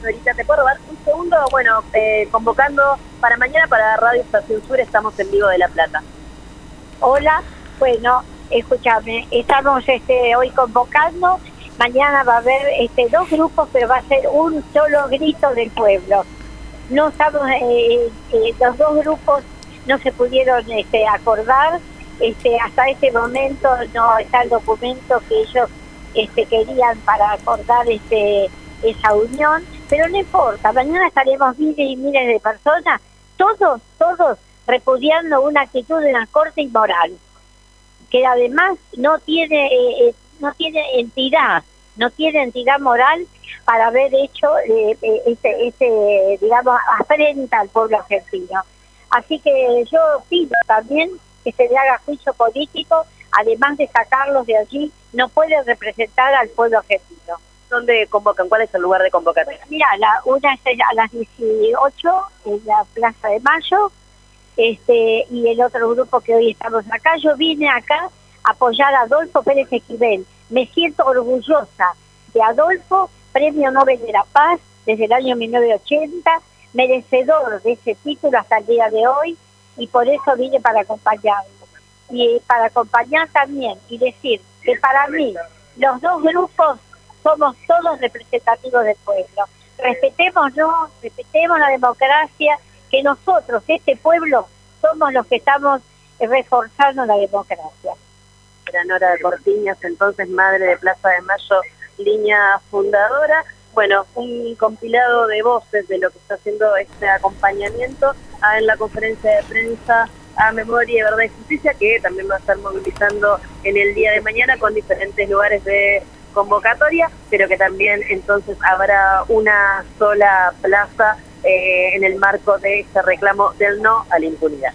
Señorita, ¿te puedo robar un segundo? Bueno, eh, convocando para mañana para Radio Estación Sur, estamos en vivo de La Plata. Hola, bueno, escúchame, estamos este, hoy convocando, mañana va a haber este, dos grupos, pero va a ser un solo grito del pueblo. No estamos, eh, eh, los dos grupos no se pudieron este, acordar, este, hasta este momento no está el documento que ellos este, querían para acordar este, esa unión, pero no importa, mañana estaremos miles y miles de personas, todos, todos repudiando una actitud de la corte inmoral, que además no tiene, eh, eh, no tiene entidad, no tiene entidad moral para haber hecho eh, este, este, digamos, afrenta al pueblo argentino. Así que yo pido también que se le haga juicio político, además de sacarlos de allí, no pueden representar al pueblo argentino. ¿Dónde convocan? ¿Cuál es el lugar de convocatoria? Mira, la, una es a las 18 en la Plaza de Mayo, este y el otro grupo que hoy estamos acá. Yo vine acá a apoyar a Adolfo Pérez Esquivel. Me siento orgullosa de Adolfo, Premio Nobel de la Paz desde el año 1980, merecedor de ese título hasta el día de hoy y por eso vine para acompañarlo. Y para acompañar también y decir que para mí los dos grupos somos todos representativos del pueblo. Respetémonos, respetemos la democracia, que nosotros, este pueblo, somos los que estamos reforzando la democracia. Nora Cortiñas, entonces madre de Plaza de Mayo, línea fundadora. Bueno, un compilado de voces de lo que está haciendo este acompañamiento en la conferencia de prensa a Memoria, Verdad y Justicia, que también va a estar movilizando en el día de mañana con diferentes lugares de convocatoria, pero que también entonces habrá una sola plaza eh, en el marco de este reclamo del no a la impunidad.